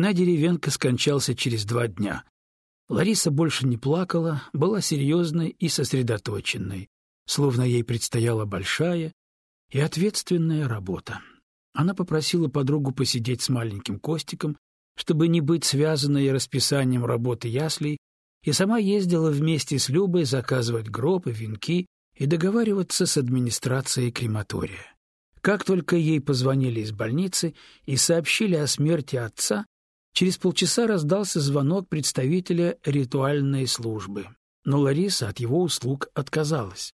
Геннадий Ревенко скончался через два дня. Лариса больше не плакала, была серьезной и сосредоточенной, словно ей предстояла большая и ответственная работа. Она попросила подругу посидеть с маленьким Костиком, чтобы не быть связанной расписанием работы яслей, и сама ездила вместе с Любой заказывать гроб и венки и договариваться с администрацией крематория. Как только ей позвонили из больницы и сообщили о смерти отца, через полчаса раздался звонок представителя ритуальной службы. Но Лариса от его услуг отказалась.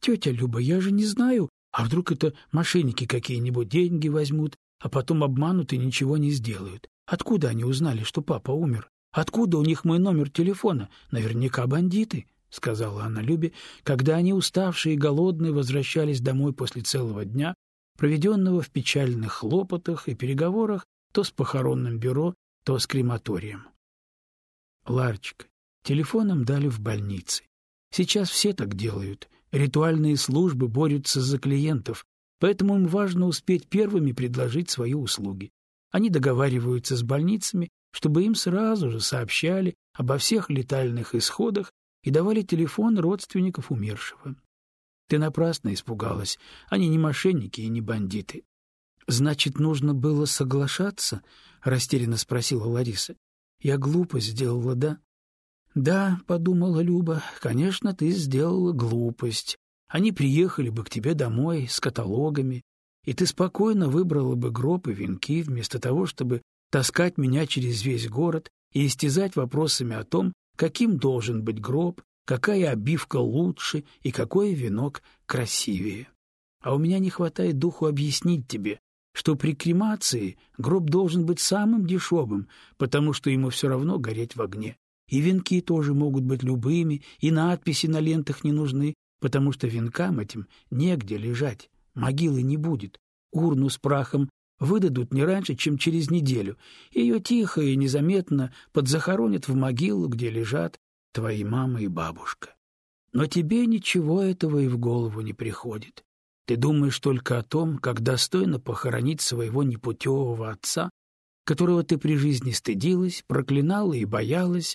«Тетя Люба, я же не знаю, а вдруг это мошенники какие-нибудь деньги возьмут, а потом обманут и ничего не сделают? Откуда они узнали, что папа умер? Откуда у них мой номер телефона? Наверняка бандиты», — сказала она Любе, когда они, уставшие и голодные, возвращались домой после целого дня, проведенного в печальных хлопотах и переговорах то с похоронным бюро, то с крематорием. Ларчик, телефоном дали в больнице. Сейчас все так делают. Ритуальные службы борются за клиентов, поэтому им важно успеть первыми предложить свои услуги. Они договариваются с больницами, чтобы им сразу же сообщали обо всех летальных исходах и давали телефон родственников умершего. Ты напрасно испугалась. Они не мошенники и не бандиты. Значит, нужно было соглашаться? Растерянно спросила Лариса. Я глупо сделала, да? Да, подумала Люба. Конечно, ты сделала глупость. Они приехали бы к тебе домой с каталогами, и ты спокойно выбрала бы гроб и венки вместо того, чтобы таскать меня через весь город и истязать вопросами о том, каким должен быть гроб, какая обивка лучше и какой венок красивее. А у меня не хватает духу объяснить тебе, что при кремации гроб должен быть самым дешевым, потому что ему все равно гореть в огне. И венки тоже могут быть любыми, и надписи на лентах не нужны, потому что венкам этим негде лежать, могилы не будет. Урну с прахом выдадут не раньше, чем через неделю. Ее тихо и незаметно подзахоронят в могилу, где лежат твои мама и бабушка. Но тебе ничего этого и в голову не приходит. Ты думаешь только о том, как достойно похоронить своего непутевого отца, которого ты при жизни стыдилась, проклинала и боялась,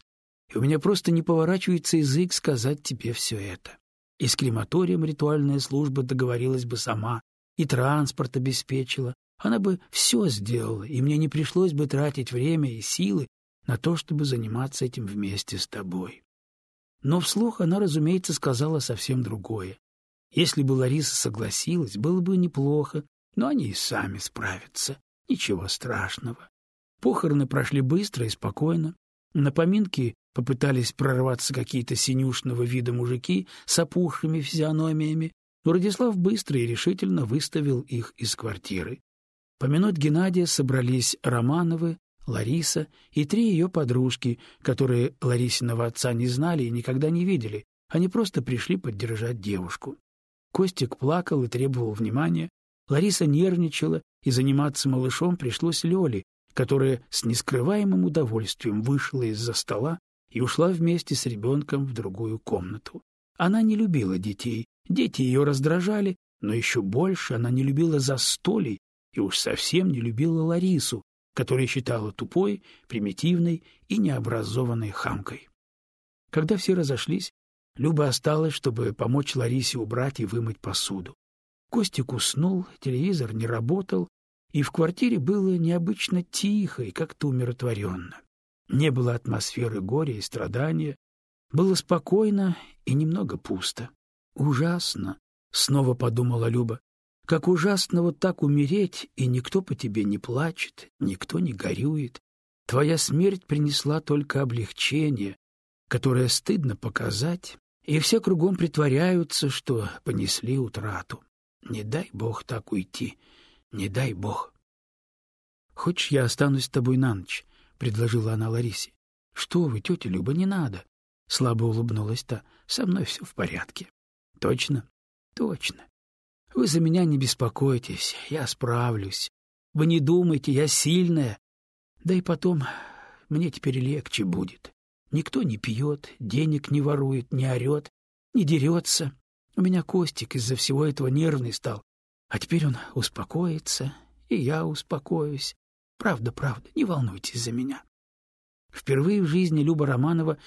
и у меня просто не поворачивается язык сказать тебе все это. И с крематорием ритуальная служба договорилась бы сама, и транспорт обеспечила, она бы все сделала, и мне не пришлось бы тратить время и силы на то, чтобы заниматься этим вместе с тобой. Но вслух она, разумеется, сказала совсем другое. Если бы Лариса согласилась, было бы неплохо, но они и сами справятся. Ничего страшного. Похороны прошли быстро и спокойно. На поминки попытались прорваться какие-то синюшного вида мужики с опухшими физиономиями, но Радислав быстро и решительно выставил их из квартиры. Помянуть Геннадия собрались Романовы, Лариса и три ее подружки, которые Ларисиного отца не знали и никогда не видели, они просто пришли поддержать девушку. Костик плакал и требовал внимания, Лариса нервничала, и заниматься малышом пришлось Лёле, которая с нескрываемым удовольствием вышла из-за стола и ушла вместе с ребенком в другую комнату. Она не любила детей, дети ее раздражали, но еще больше она не любила застолий и уж совсем не любила Ларису, которую считала тупой, примитивной и необразованной хамкой. Когда все разошлись, Люба осталась, чтобы помочь Ларисе убрать и вымыть посуду. Костик уснул, телевизор не работал, и в квартире было необычно тихо и как-то умиротворенно. Не было атмосферы горя и страдания, было спокойно и немного пусто. «Ужасно!» — снова подумала Люба. Как ужасно вот так умереть, и никто по тебе не плачет, никто не горюет. Твоя смерть принесла только облегчение, которое стыдно показать, и все кругом притворяются, что понесли утрату. Не дай бог так уйти, не дай бог. — Хочешь, я останусь с тобой на ночь? — предложила она Ларисе. — Что вы, тетя Люба, не надо. Слабо улыбнулась та. — Со мной все в порядке. — Точно? — Точно. Вы за меня не беспокойтесь, я справлюсь. Вы не думайте, я сильная. Да и потом, мне теперь легче будет. Никто не пьет, денег не ворует, не орет, не дерется. У меня Костик из-за всего этого нервный стал. А теперь он успокоится, и я успокоюсь. Правда, правда, не волнуйтесь за меня. Впервые в жизни Люба Романова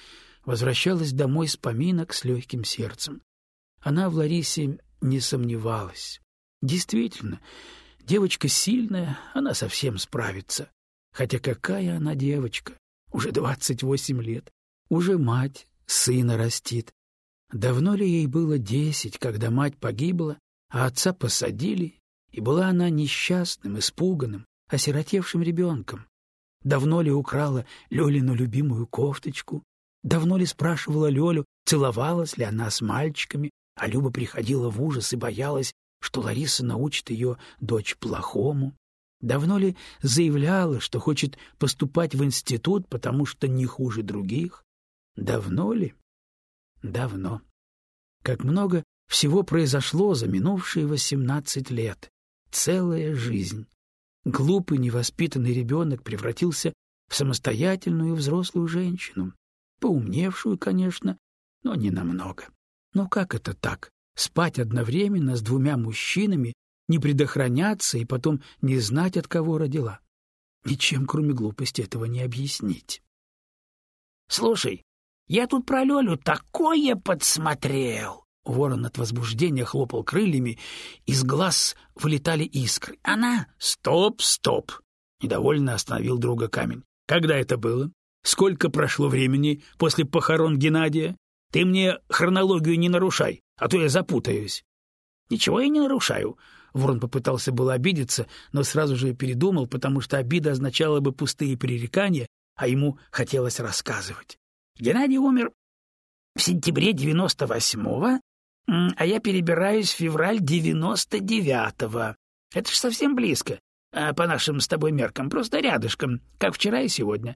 возвращалась домой с поминок с легким сердцем. Она в Ларисе не сомневалась. Действительно, девочка сильная, она совсем справится. Хотя какая она девочка, уже двадцать восемь лет, уже мать, сына растит. Давно ли ей было десять, когда мать погибла, а отца посадили, и была она несчастным, испуганным, осиротевшим ребенком? Давно ли украла Лёлину любимую кофточку? Давно ли спрашивала Лёлю, целовалась ли она с мальчиками, а Люба приходила в ужас и боялась, что Лариса научит ее дочь плохому? Давно ли заявляла, что хочет поступать в институт, потому что не хуже других? Давно ли? Давно. Как много всего произошло за минувшие восемнадцать лет. Целая жизнь. Глупый, невоспитанный ребенок превратился в самостоятельную взрослую женщину. Поумневшую, конечно, но не намного. Но как это так? Спать одновременно с двумя мужчинами, не предохраняться и потом не знать, от кого родила? Ничем, кроме глупости, этого не объяснить. — Слушай, я тут про Лёлю такое подсмотрел! Ворон от возбуждения хлопал крыльями, из глаз вылетали искры. Она... — Стоп, стоп! — недовольно остановил друга камень. — Когда это было? Сколько прошло времени после похорон Геннадия? Ты мне хронологию не нарушай, а то я запутаюсь. — Ничего я не нарушаю. Ворон попытался было обидеться, но сразу же передумал, потому что обида означала бы пустые пререкания, а ему хотелось рассказывать. Геннадий умер в сентябре девяносто восьмого, а я перебираюсь в февраль девяносто девятого. Это ж совсем близко, а по нашим с тобой меркам, просто рядышком, как вчера и сегодня.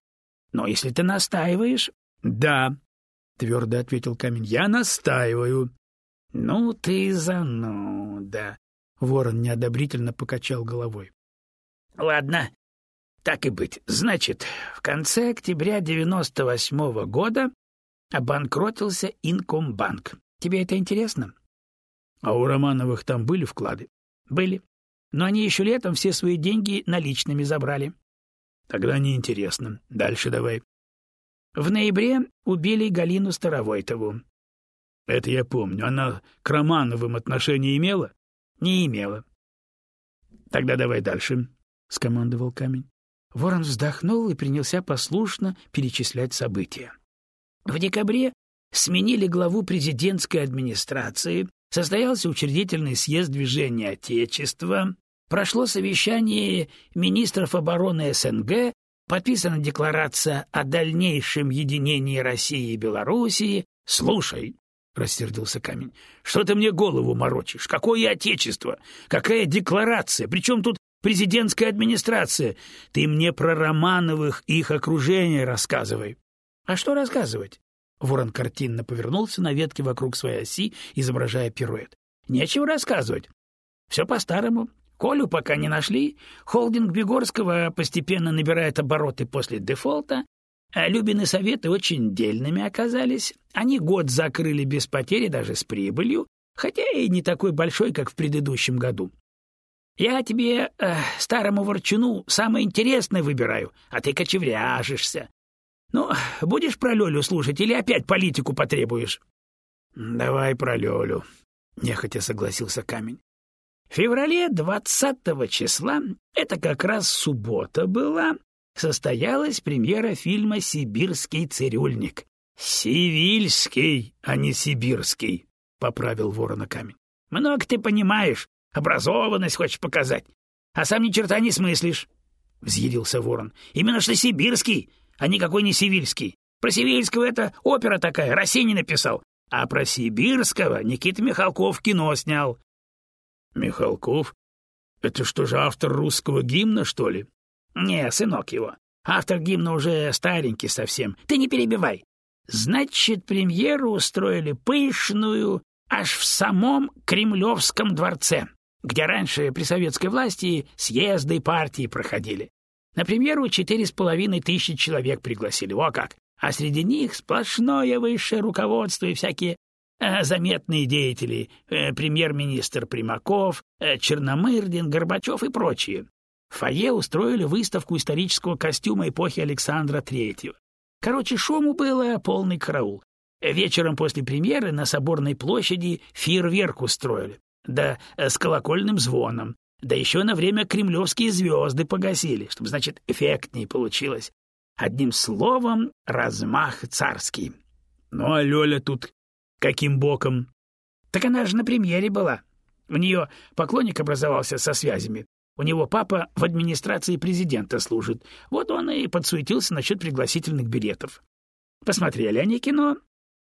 Но если ты настаиваешь... — Да, — твердо ответил камень, — я настаиваю. — Ну ты зануда. Ворон неодобрительно покачал головой. — Ладно, так и быть. Значит, в конце октября девяносто восьмого года обанкротился Инкомбанк. Тебе это интересно? А у Романовых там были вклады? Были. Но они еще летом все свои деньги наличными забрали. Тогда неинтересно. Дальше давай. В ноябре убили Галину Старовойтову. Это я помню. Она к Романовым отношения имела? Не имела. Тогда давай дальше, скомандовал камень. Ворон вздохнул и принялся послушно перечислять события. В декабре сменили главу президентской администрации, состоялся учредительный съезд движения Отечества, прошло совещание министров обороны СНГ, подписана декларация о дальнейшем единении России и Белоруссии. Слушай, — рассердился камень, — что ты мне голову морочишь? Какое отечество? Какая декларация? Причем тут президентская администрация? Ты мне про Романовых и их окружение рассказывай. — А что рассказывать? Ворон картинно повернулся на ветке вокруг своей оси, изображая пируэт. Нечего рассказывать. Все по-старому. Колю пока не нашли, холдинг Бегорского постепенно набирает обороты после дефолта, а Любины советы очень дельными оказались. Они год закрыли без потери, даже с прибылью, хотя и не такой большой, как в предыдущем году. Я тебе, э, старому ворчуну, самое интересное выбираю, а ты кочевряжешься. Ну, будешь про Лёлю слушать или опять политику потребуешь? — Давай про Лёлю, — нехотя согласился камень. В феврале двадцатого числа, это как раз суббота была, состоялась премьера фильма «Сибирский цирюльник». «Сивильский, а не сибирский», — поправил ворона камень. «Много ты понимаешь, образованность хочешь показать, а сам ни черта не смыслишь», — взъярился ворон. «Именно что сибирский, а никакой не Сивильский. Про Сивильского это опера такая, Рассини написал, а про Сибирского Никита Михалков кино снял. — Михалков? Это что же, автор русского гимна, что ли? — Не, сынок его. Автор гимна уже старенький совсем. Ты не перебивай. Значит, премьеру устроили пышную аж в самом Кремлевском дворце, где раньше при советской власти съезды партии проходили. На премьеру четыре с половиной тысячи человек пригласили, о как! А среди них сплошное высшее руководство и всякие э, заметные деятели, э, премьер-министр Примаков, э, Черномырдин, Горбачев и прочие. В фойе устроили выставку исторического костюма эпохи Александра Третьего. Короче, шуму было полный караул. Вечером после премьеры на Соборной площади фейерверк устроили, да э, с колокольным звоном, да еще на время кремлевские звезды погасили, чтобы, значит, эффектнее получилось. Одним словом, размах царский. Ну а Лёля тут каким боком? Так она же на премьере была. У нее поклонник образовался со связями. У него папа в администрации президента служит. Вот он и подсуетился насчет пригласительных билетов. Посмотрели они кино.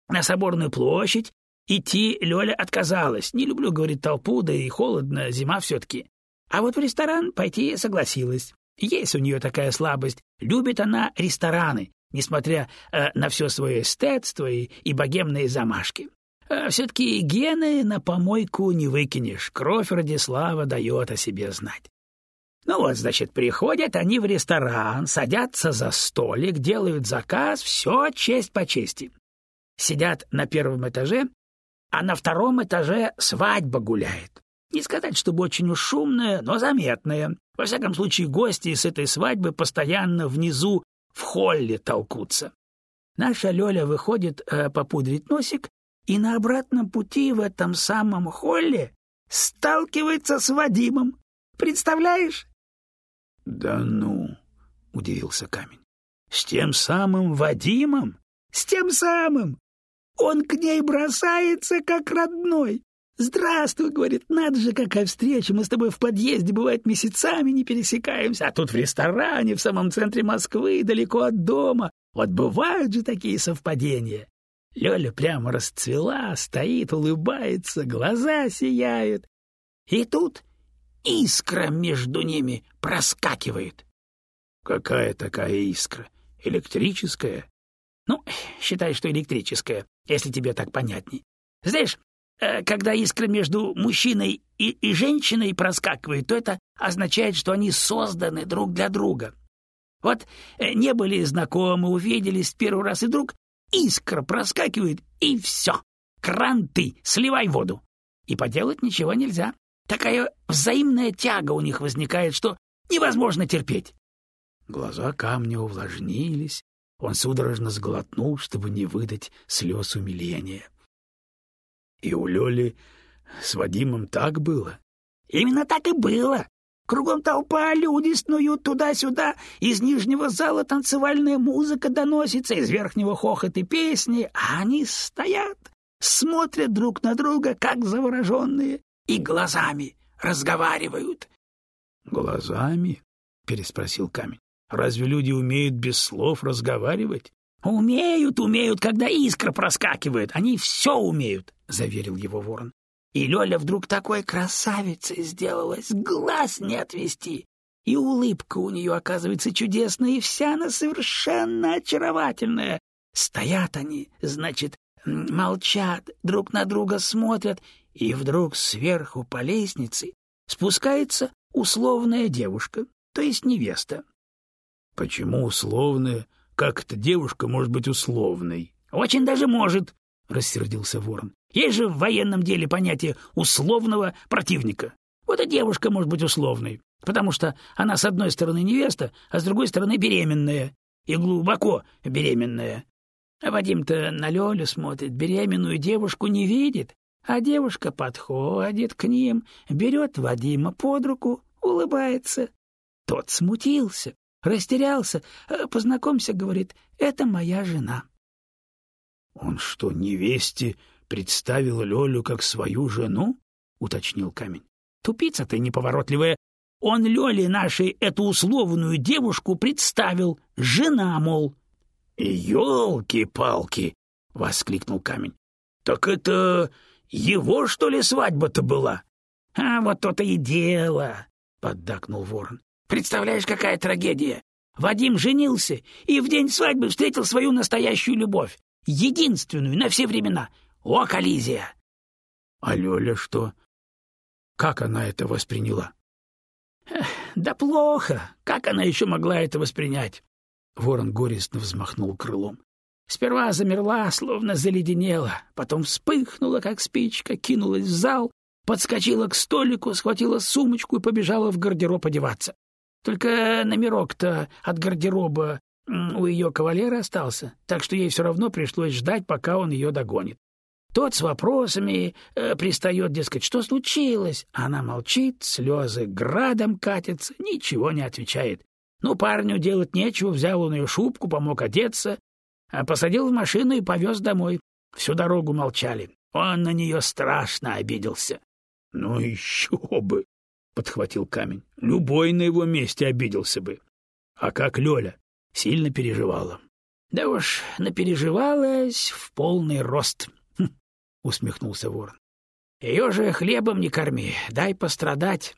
На Соборную площадь идти Лёля отказалась. Не люблю, говорит, толпу, да и холодно, зима все-таки. А вот в ресторан пойти согласилась. Есть у нее такая слабость. Любит она рестораны, несмотря э, на все свое эстетство и, и богемные замашки. А все-таки гены на помойку не выкинешь. Кровь Радислава дает о себе знать. Ну вот, значит, приходят они в ресторан, садятся за столик, делают заказ, все честь по чести. Сидят на первом этаже, а на втором этаже свадьба гуляет. Не сказать, чтобы очень уж шумная, но заметная. Во всяком случае, гости с этой свадьбы постоянно внизу в холле толкутся. Наша Лёля выходит э, попудрить носик, и на обратном пути в этом самом холле сталкивается с Вадимом. Представляешь? — Да ну, — удивился камень. — С тем самым Вадимом? — С тем самым. Он к ней бросается, как родной. «Здравствуй», — говорит, — «надо же, какая встреча, мы с тобой в подъезде, бывает, месяцами не пересекаемся, а тут в ресторане в самом центре Москвы, далеко от дома. Вот бывают же такие совпадения». Лёля прямо расцвела, стоит, улыбается, глаза сияют. И тут искра между ними проскакивает. Какая такая искра? Электрическая? Ну, считай, что электрическая, если тебе так понятней. Знаешь, э, когда искра между мужчиной и, и женщиной проскакивает, то это означает, что они созданы друг для друга. Вот э, не были знакомы, увиделись первый раз, и вдруг искра проскакивает, и все. Кранты, сливай воду. И поделать ничего нельзя. Такая взаимная тяга у них возникает, что невозможно терпеть. Глаза камня увлажнились, он судорожно сглотнул, чтобы не выдать слез умиления. И у Лёли с Вадимом так было? Именно так и было. Кругом толпа, люди снуют туда-сюда, из нижнего зала танцевальная музыка доносится, из верхнего хохот и песни, а они стоят, смотрят друг на друга, как завороженные, и глазами разговаривают. — Глазами? — переспросил камень. — Разве люди умеют без слов разговаривать? — Умеют, умеют, когда искра проскакивает. Они все умеют, — заверил его ворон. И Лёля вдруг такой красавицей сделалась, глаз не отвести. И улыбка у нее, оказывается, чудесная, и вся она совершенно очаровательная. Стоят они, значит, молчат, друг на друга смотрят, и вдруг сверху по лестнице спускается условная девушка, то есть невеста. — Почему условная? Как эта девушка может быть условной? — Очень даже может, — рассердился ворон. Есть же в военном деле понятие условного противника. Вот и девушка может быть условной, потому что она с одной стороны невеста, а с другой стороны беременная. И глубоко беременная. А Вадим-то на Лёлю смотрит, беременную девушку не видит, а девушка подходит к ним, берет Вадима под руку, улыбается. Тот смутился, растерялся. «Э, «Познакомься», — говорит, — «это моя жена». «Он что, невесте представил Лёлю как свою жену? — уточнил камень. — Тупица ты неповоротливая. Он Лёле нашей эту условную девушку представил. Жена, мол. — Ёлки-палки! — воскликнул камень. — Так это его, что ли, свадьба-то была? — А вот то-то и дело! — поддакнул ворон. — Представляешь, какая трагедия! Вадим женился и в день свадьбы встретил свою настоящую любовь, единственную на все времена — о, коллизия! А Лёля что? Как она это восприняла? Да плохо. Как она еще могла это воспринять? Ворон горестно взмахнул крылом. Сперва замерла, словно заледенела, потом вспыхнула, как спичка, кинулась в зал, подскочила к столику, схватила сумочку и побежала в гардероб одеваться. Только номерок-то от гардероба у ее кавалера остался, так что ей все равно пришлось ждать, пока он ее догонит. Тот с вопросами э, пристает, дескать, что случилось? Она молчит, слезы градом катятся, ничего не отвечает. Ну, парню делать нечего, взял он ее шубку, помог одеться, а посадил в машину и повез домой. Всю дорогу молчали. Он на нее страшно обиделся. — Ну еще бы! — подхватил камень. — Любой на его месте обиделся бы. А как Лёля? Сильно переживала. — Да уж, напереживалась в полный рост. — усмехнулся ворон. — Ее же хлебом не корми, дай пострадать.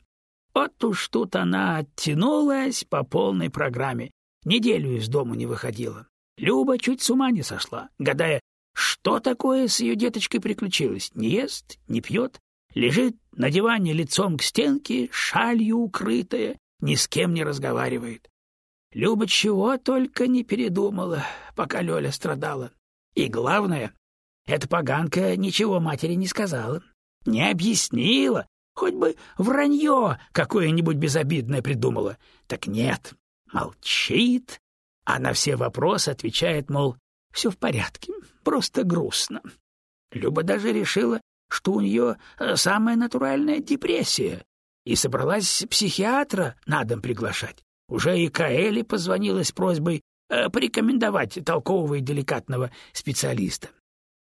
Вот уж тут она оттянулась по полной программе. Неделю из дома не выходила. Люба чуть с ума не сошла, гадая, что такое с ее деточкой приключилось. Не ест, не пьет, лежит на диване лицом к стенке, шалью укрытая, ни с кем не разговаривает. Люба чего только не передумала, пока Лёля страдала. И главное, эта поганка ничего матери не сказала, не объяснила, хоть бы вранье какое-нибудь безобидное придумала. Так нет, молчит, а на все вопросы отвечает, мол, все в порядке, просто грустно. Люба даже решила, что у нее э, самая натуральная депрессия, и собралась психиатра на дом приглашать. Уже и Каэли позвонила с просьбой э, порекомендовать толкового и деликатного специалиста.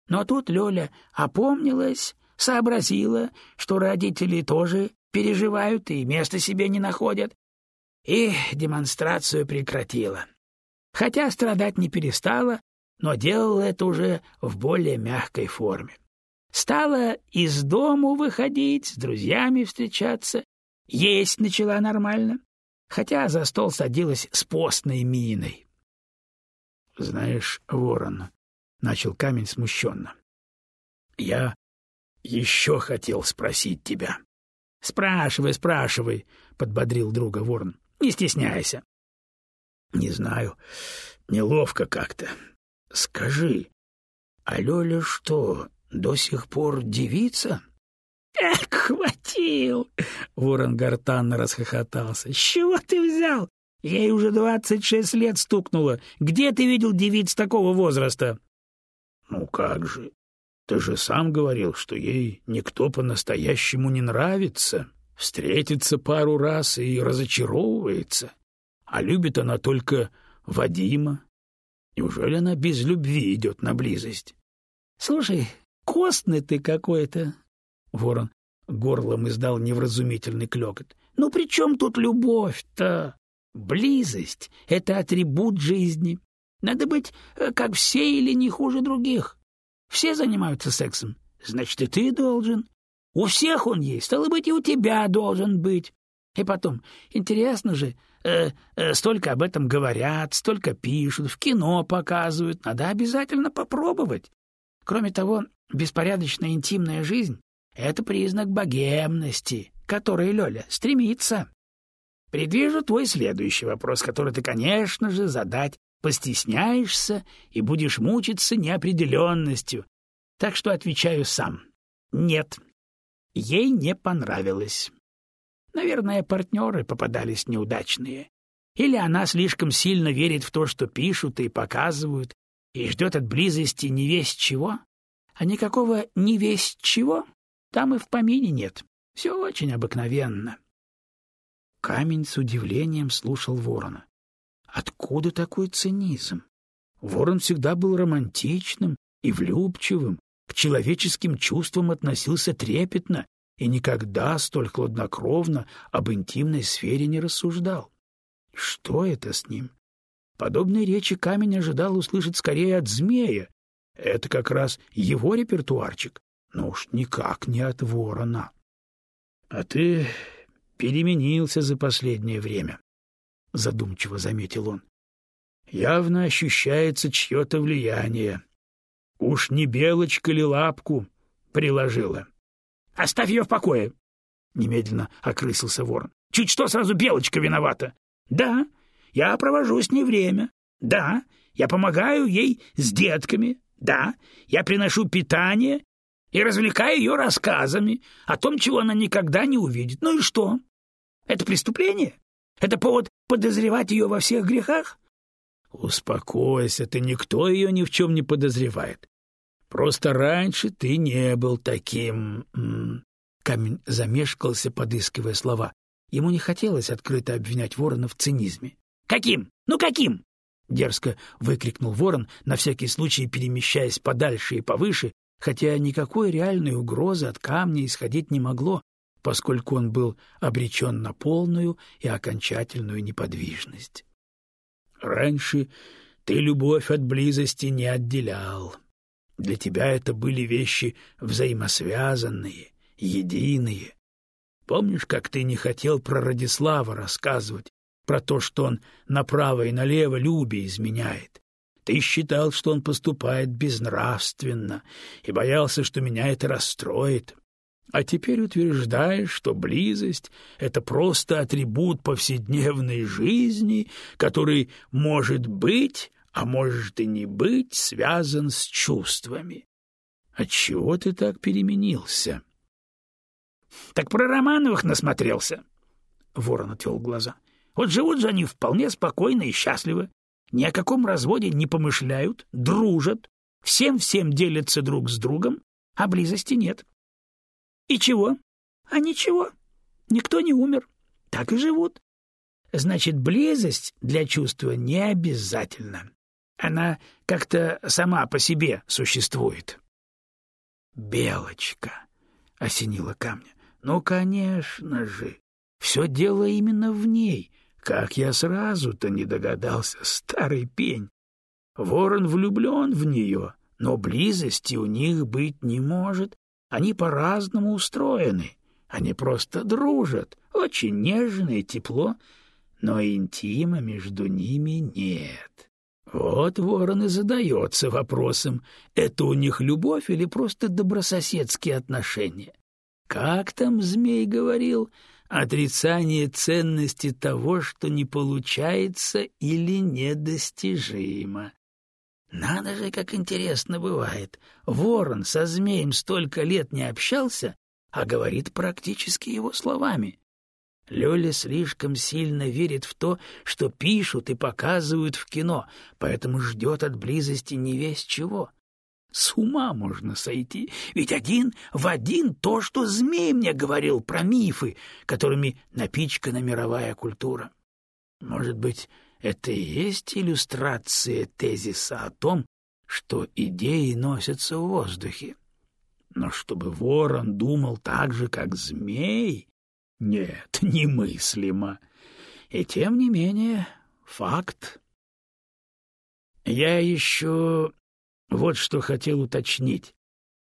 Но тут Лёля опомнилась, сообразила, что родители тоже переживают и места себе не находят, и демонстрацию прекратила. Хотя страдать не перестала, но делала это уже в более мягкой форме. Стала из дому выходить, с друзьями встречаться, есть начала нормально, хотя за стол садилась с постной миной. — Знаешь, Ворон, начал камень смущенно. Я еще хотел спросить тебя. Спрашивай, спрашивай, подбодрил друга Ворон. Не стесняйся. Не знаю, неловко как-то. Скажи, а Лёля что, до сих пор девица? Эх, хватил! Ворон гортанно расхохотался. С чего ты взял? Ей уже двадцать шесть лет стукнуло. Где ты видел девиц такого возраста? Ну как же? Ты же сам говорил, что ей никто по-настоящему не нравится. Встретится пару раз и разочаровывается. А любит она только Вадима. Неужели она без любви идет на близость? — Слушай, костный ты какой-то. Ворон горлом издал невразумительный клёкот. — Ну при чем тут любовь-то? Близость — это атрибут жизни. Надо быть э, как все или не хуже других. Все занимаются сексом, значит, и ты должен. У всех он есть, стало быть, и у тебя должен быть. И потом, интересно же, э, э, столько об этом говорят, столько пишут, в кино показывают, надо обязательно попробовать. Кроме того, беспорядочная интимная жизнь — это признак богемности, которой Лёля стремится. Предвижу твой следующий вопрос, который ты, конечно же, задать постесняешься и будешь мучиться неопределенностью. Так что отвечаю сам. Нет, ей не понравилось. Наверное, партнеры попадались неудачные. Или она слишком сильно верит в то, что пишут и показывают, и ждет от близости не весть чего. А никакого не весть чего там и в помине нет. Все очень обыкновенно. Камень с удивлением слушал ворона. Откуда такой цинизм? Ворон всегда был романтичным и влюбчивым, к человеческим чувствам относился трепетно и никогда столь хладнокровно об интимной сфере не рассуждал. Что это с ним? Подобные речи камень ожидал услышать скорее от змея. Это как раз его репертуарчик, но уж никак не от ворона. — А ты переменился за последнее время, задумчиво заметил он. Явно ощущается чье-то влияние. Уж не белочка ли лапку приложила. Оставь ее в покое, немедленно окрысился ворон. Чуть что сразу белочка виновата. Да, я провожу с ней время. Да, я помогаю ей с детками. Да, я приношу питание и развлекаю ее рассказами о том, чего она никогда не увидит. Ну и что? Это преступление? Это повод подозревать ее во всех грехах? Успокойся, ты никто ее ни в чем не подозревает. Просто раньше ты не был таким... Камень замешкался, подыскивая слова. Ему не хотелось открыто обвинять ворона в цинизме. «Каким? Ну каким?» — дерзко выкрикнул ворон, на всякий случай перемещаясь подальше и повыше, хотя никакой реальной угрозы от камня исходить не могло, поскольку он был обречен на полную и окончательную неподвижность. «Раньше ты любовь от близости не отделял. Для тебя это были вещи взаимосвязанные, единые. Помнишь, как ты не хотел про Радислава рассказывать, про то, что он направо и налево Любе изменяет? Ты считал, что он поступает безнравственно, и боялся, что меня это расстроит. А теперь утверждаешь, что близость — это просто атрибут повседневной жизни, который может быть, а может и не быть, связан с чувствами. Отчего ты так переменился? — Так про Романовых насмотрелся. Ворон отвел глаза. — Вот живут же они вполне спокойно и счастливо. Ни о каком разводе не помышляют, дружат, всем-всем делятся друг с другом, а близости нет. И чего? А ничего. Никто не умер. Так и живут. Значит, близость для чувства не обязательна. Она как-то сама по себе существует. Белочка осенила камня. Ну, конечно же. Все дело именно в ней. Как я сразу-то не догадался, старый пень. Ворон влюблен в нее, но близости у них быть не может. Они по-разному устроены. Они просто дружат, очень нежно и тепло, но интима между ними нет. Вот ворон и задается вопросом, это у них любовь или просто добрососедские отношения. Как там змей говорил, отрицание ценности того, что не получается или недостижимо. Надо же, как интересно бывает. Ворон со змеем столько лет не общался, а говорит практически его словами. Лёля слишком сильно верит в то, что пишут и показывают в кино, поэтому ждет от близости не весь чего. С ума можно сойти, ведь один в один то, что змей мне говорил про мифы, которыми напичкана мировая культура. Может быть, это и есть иллюстрация тезиса о том, что идеи носятся в воздухе. Но чтобы ворон думал так же, как змей, нет, немыслимо. И тем не менее, факт. Я еще вот что хотел уточнить.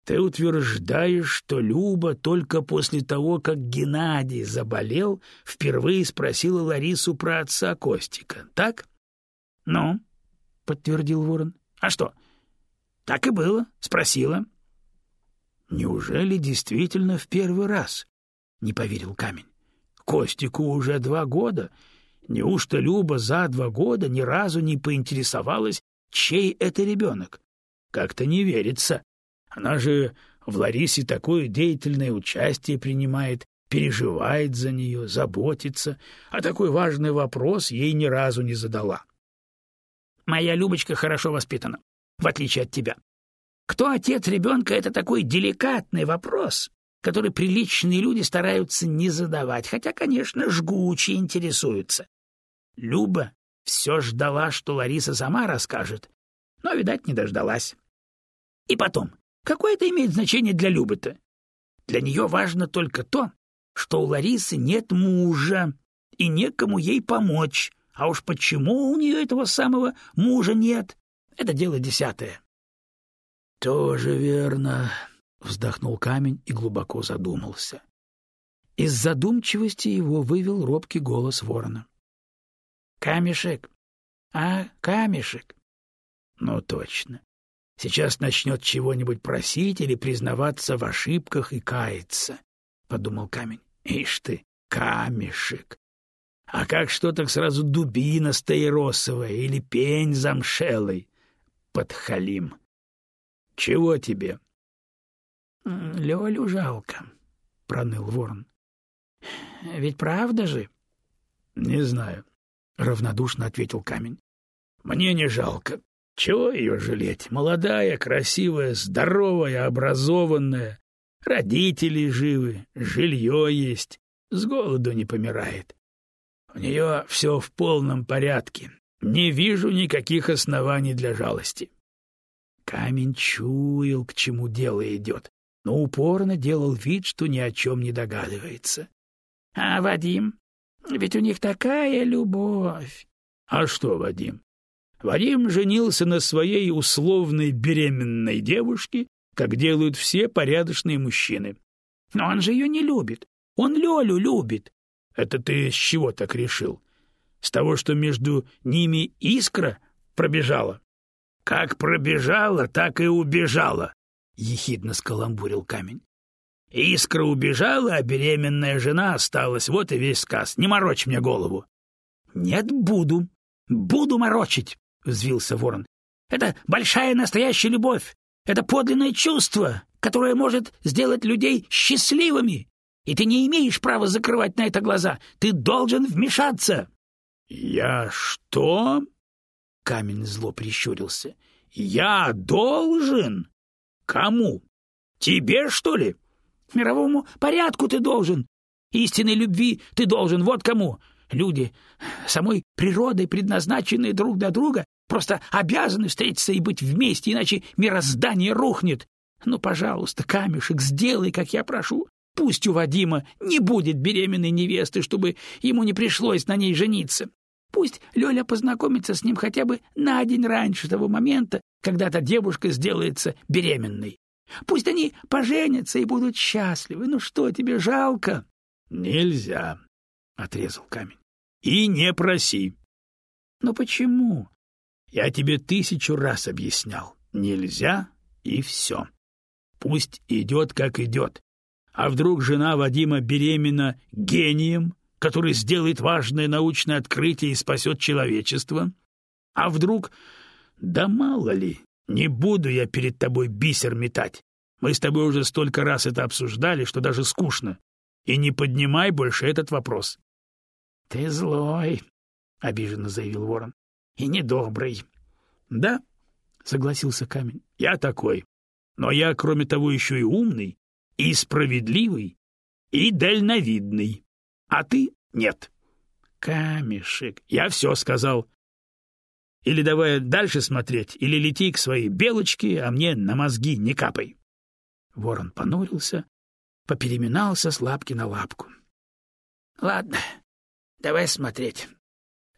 Ты утверждаешь, что Люба только после того, как Геннадий заболел, впервые спросила Ларису про отца Костика, так? — Ну, — подтвердил Ворон. — А что? — Так и было, спросила. — Неужели действительно в первый раз? — не поверил Камень. — Костику уже два года. Неужто Люба за два года ни разу не поинтересовалась, чей это ребенок? Как-то не верится. Она же в Ларисе такое деятельное участие принимает, переживает за нее, заботится, а такой важный вопрос ей ни разу не задала. Моя Любочка хорошо воспитана, в отличие от тебя. Кто отец ребенка — это такой деликатный вопрос, который приличные люди стараются не задавать, хотя, конечно, жгуче интересуются. Люба все ждала, что Лариса сама расскажет, но, видать, не дождалась. И потом, какое это имеет значение для Любы-то? Для нее важно только то, что у Ларисы нет мужа и некому ей помочь, а уж почему у нее этого самого мужа нет, это дело десятое. — Тоже верно, — вздохнул камень и глубоко задумался. Из задумчивости его вывел робкий голос ворона. — Камешек! А, камешек! Ну, точно. Сейчас начнет чего-нибудь просить или признаваться в ошибках и каяться, — подумал камень. Ишь ты, камешек! А как что так сразу дубина стаиросовая или пень замшелый? Подхалим. Чего тебе? — Лёлю жалко, — проныл ворон. — Ведь правда же? Не знаю, равнодушно ответил камень. Мне не жалко. Чего ее жалеть? Молодая, красивая, здоровая, образованная. Родители живы, жилье есть, с голоду не помирает. У нее все в полном порядке. Не вижу никаких оснований для жалости. Камень чуял, к чему дело идет, но упорно делал вид, что ни о чем не догадывается. — А Вадим? Ведь у них такая любовь. — А что, Вадим? Вадим женился на своей условной беременной девушке, как делают все порядочные мужчины. — Но он же ее не любит. Он Лёлю любит. — Это ты с чего так решил? С того, что между ними искра пробежала? — Как пробежала, так и убежала, — ехидно скаламбурил камень. Искра убежала, а беременная жена осталась. Вот и весь сказ. Не морочь мне голову. — Нет, буду. Буду морочить, — взвился ворон. — Это большая настоящая любовь. Это подлинное чувство, которое может сделать людей счастливыми. И ты не имеешь права закрывать на это глаза. Ты должен вмешаться. — Я что? — камень зло прищурился. — Я должен? Кому? Тебе, что ли? — Мировому порядку ты должен. Истинной любви ты должен. Вот кому. Люди, самой природой предназначенные друг для друга, просто обязаны встретиться и быть вместе, иначе мироздание рухнет. Ну, пожалуйста, камешек, сделай, как я прошу. Пусть у Вадима не будет беременной невесты, чтобы ему не пришлось на ней жениться. Пусть Лёля познакомится с ним хотя бы на день раньше того момента, когда та девушка сделается беременной. Пусть они поженятся и будут счастливы. Ну что, тебе жалко? — Нельзя, — отрезал камень. — И не проси. — Но почему? — Я тебе тысячу раз объяснял. Нельзя и все. Пусть идет, как идет. А вдруг жена Вадима беременна гением, который сделает важное научное открытие и спасет человечество? А вдруг... Да мало ли, не буду я перед тобой бисер метать. Мы с тобой уже столько раз это обсуждали, что даже скучно. И не поднимай больше этот вопрос. — Ты злой, — обиженно заявил ворон, — и недобрый. — Да, — согласился камень, — я такой. Но я, кроме того, еще и умный, и справедливый, и дальновидный. А ты — нет. — Камешек, я все сказал. Или давай дальше смотреть, или лети к своей белочке, а мне на мозги не капай. Ворон понурился, попереминался с лапки на лапку. — Ладно, давай смотреть.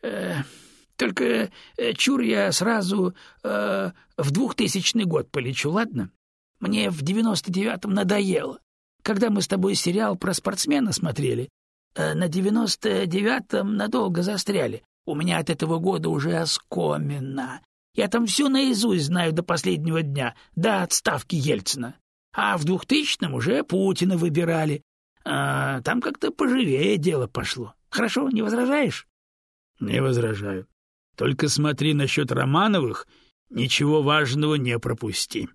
Э, только э, чур я сразу э, в двухтысячный год полечу, ладно? Мне в девяносто девятом надоело. Когда мы с тобой сериал про спортсмена смотрели, э, на девяносто девятом надолго застряли. У меня от этого года уже оскомина. Я там все наизусть знаю до последнего дня, до отставки Ельцина. А в двухтысячном уже Путина выбирали. А там как-то поживее дело пошло. Хорошо, не возражаешь? — Не возражаю. Только смотри насчет Романовых, ничего важного не пропусти.